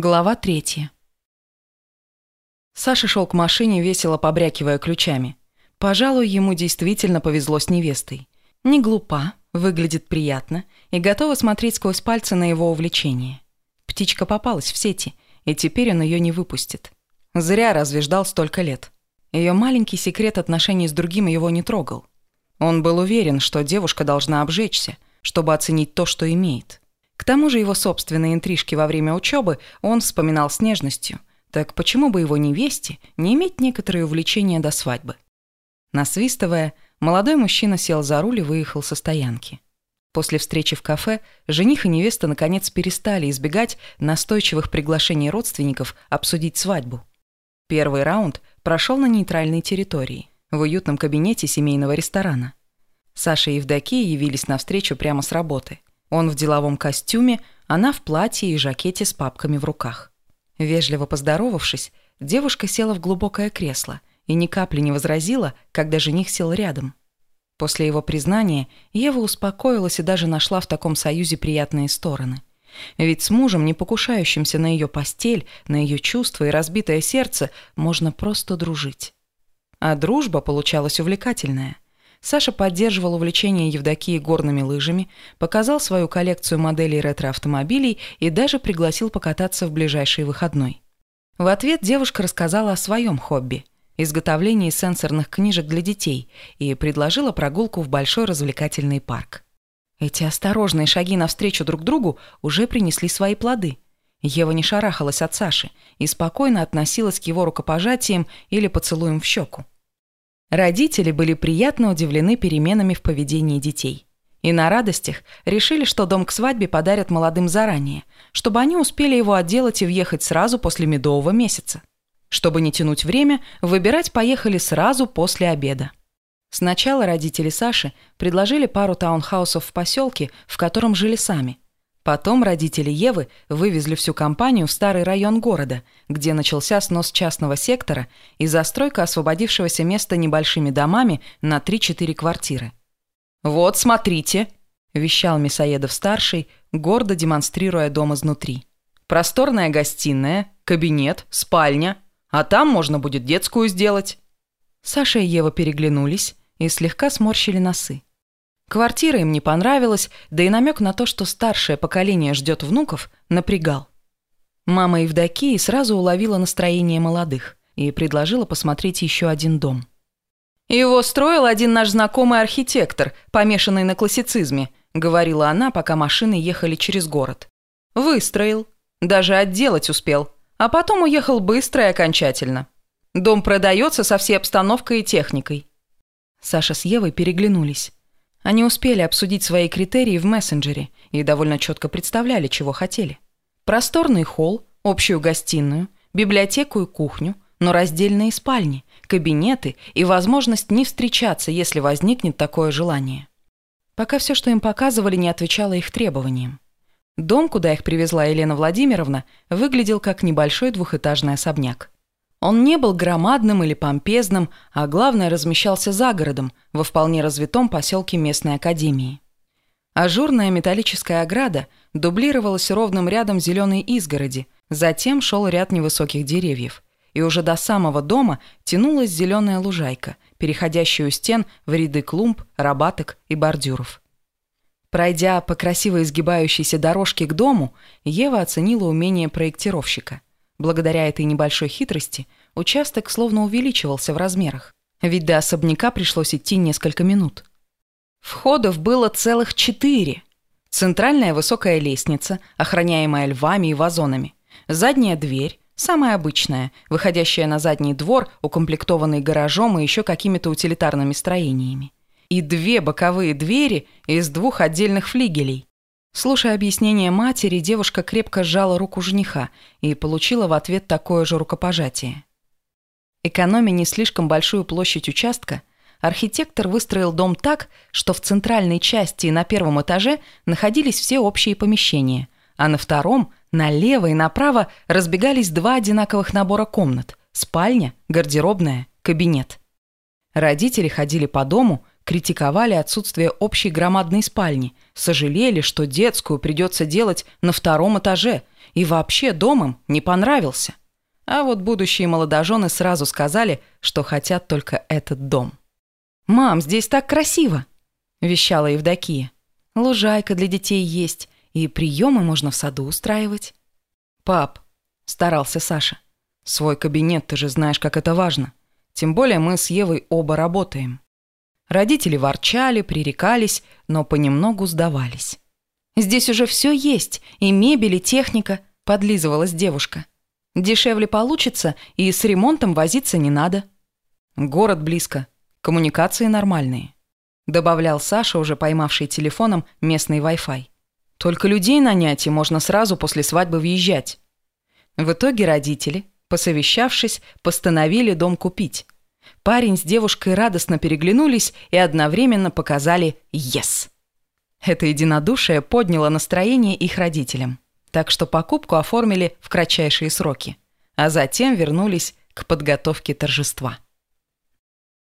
Глава третья. Саша шел к машине, весело побрякивая ключами. Пожалуй, ему действительно повезло с невестой. Не глупа, выглядит приятно и готова смотреть сквозь пальцы на его увлечение. Птичка попалась в сети, и теперь он ее не выпустит. Зря разве ждал столько лет. Ее маленький секрет отношений с другим его не трогал. Он был уверен, что девушка должна обжечься, чтобы оценить то, что имеет. Тому же его собственные интрижки во время учебы он вспоминал с нежностью. Так почему бы его невесте не иметь некоторые увлечения до свадьбы? Насвистывая, молодой мужчина сел за руль и выехал со стоянки. После встречи в кафе жених и невеста наконец перестали избегать настойчивых приглашений родственников обсудить свадьбу. Первый раунд прошел на нейтральной территории, в уютном кабинете семейного ресторана. Саша и Евдокия явились навстречу прямо с работы – он в деловом костюме, она в платье и жакете с папками в руках. Вежливо поздоровавшись, девушка села в глубокое кресло и ни капли не возразила, когда жених сел рядом. После его признания Ева успокоилась и даже нашла в таком союзе приятные стороны. Ведь с мужем, не покушающимся на ее постель, на ее чувства и разбитое сердце, можно просто дружить. А дружба получалась увлекательная – Саша поддерживал увлечение Евдокии горными лыжами, показал свою коллекцию моделей ретро-автомобилей и даже пригласил покататься в ближайший выходной. В ответ девушка рассказала о своем хобби – изготовлении сенсорных книжек для детей и предложила прогулку в большой развлекательный парк. Эти осторожные шаги навстречу друг другу уже принесли свои плоды. Ева не шарахалась от Саши и спокойно относилась к его рукопожатиям или поцелуям в щеку. Родители были приятно удивлены переменами в поведении детей. И на радостях решили, что дом к свадьбе подарят молодым заранее, чтобы они успели его отделать и въехать сразу после медового месяца. Чтобы не тянуть время, выбирать поехали сразу после обеда. Сначала родители Саши предложили пару таунхаусов в поселке, в котором жили сами – Потом родители Евы вывезли всю компанию в старый район города, где начался снос частного сектора и застройка освободившегося места небольшими домами на 3-4 квартиры. «Вот, смотрите!» – вещал Мясоедов-старший, гордо демонстрируя дом изнутри. «Просторная гостиная, кабинет, спальня, а там можно будет детскую сделать». Саша и Ева переглянулись и слегка сморщили носы. Квартира им не понравилась, да и намек на то, что старшее поколение ждет внуков, напрягал. Мама Евдокии сразу уловила настроение молодых и предложила посмотреть еще один дом. «Его строил один наш знакомый архитектор, помешанный на классицизме», говорила она, пока машины ехали через город. «Выстроил. Даже отделать успел. А потом уехал быстро и окончательно. Дом продается со всей обстановкой и техникой». Саша с Евой переглянулись. Они успели обсудить свои критерии в мессенджере и довольно четко представляли, чего хотели. Просторный холл, общую гостиную, библиотеку и кухню, но раздельные спальни, кабинеты и возможность не встречаться, если возникнет такое желание. Пока все, что им показывали, не отвечало их требованиям. Дом, куда их привезла Елена Владимировна, выглядел как небольшой двухэтажный особняк. Он не был громадным или помпезным, а главное размещался за городом, во вполне развитом поселке местной академии. Ажурная металлическая ограда дублировалась ровным рядом зеленой изгороди, затем шел ряд невысоких деревьев, и уже до самого дома тянулась зеленая лужайка, переходящая у стен в ряды клумб, рабаток и бордюров. Пройдя по красиво изгибающейся дорожке к дому, Ева оценила умение проектировщика – Благодаря этой небольшой хитрости участок словно увеличивался в размерах, ведь до особняка пришлось идти несколько минут. Входов было целых четыре. Центральная высокая лестница, охраняемая львами и вазонами. Задняя дверь, самая обычная, выходящая на задний двор, укомплектованный гаражом и еще какими-то утилитарными строениями. И две боковые двери из двух отдельных флигелей. Слушая объяснение матери, девушка крепко сжала руку жениха и получила в ответ такое же рукопожатие. Экономя не слишком большую площадь участка, архитектор выстроил дом так, что в центральной части и на первом этаже находились все общие помещения, а на втором, налево и направо разбегались два одинаковых набора комнат – спальня, гардеробная, кабинет. Родители ходили по дому, критиковали отсутствие общей громадной спальни, сожалели, что детскую придется делать на втором этаже, И вообще дом им не понравился. А вот будущие молодожены сразу сказали, что хотят только этот дом. «Мам, здесь так красиво!» – вещала Евдокия. «Лужайка для детей есть, и приемы можно в саду устраивать». «Пап», – старался Саша, – «свой кабинет, ты же знаешь, как это важно. Тем более мы с Евой оба работаем». Родители ворчали, пререкались, но понемногу сдавались. «Здесь уже все есть, и мебель, и техника», – подлизывалась девушка. «Дешевле получится, и с ремонтом возиться не надо». «Город близко, коммуникации нормальные», – добавлял Саша, уже поймавший телефоном местный Wi-Fi. «Только людей нанять, и можно сразу после свадьбы въезжать». В итоге родители, посовещавшись, постановили дом купить – Парень с девушкой радостно переглянулись и одновременно показали «Yes». Это единодушие подняло настроение их родителям, так что покупку оформили в кратчайшие сроки, а затем вернулись к подготовке торжества.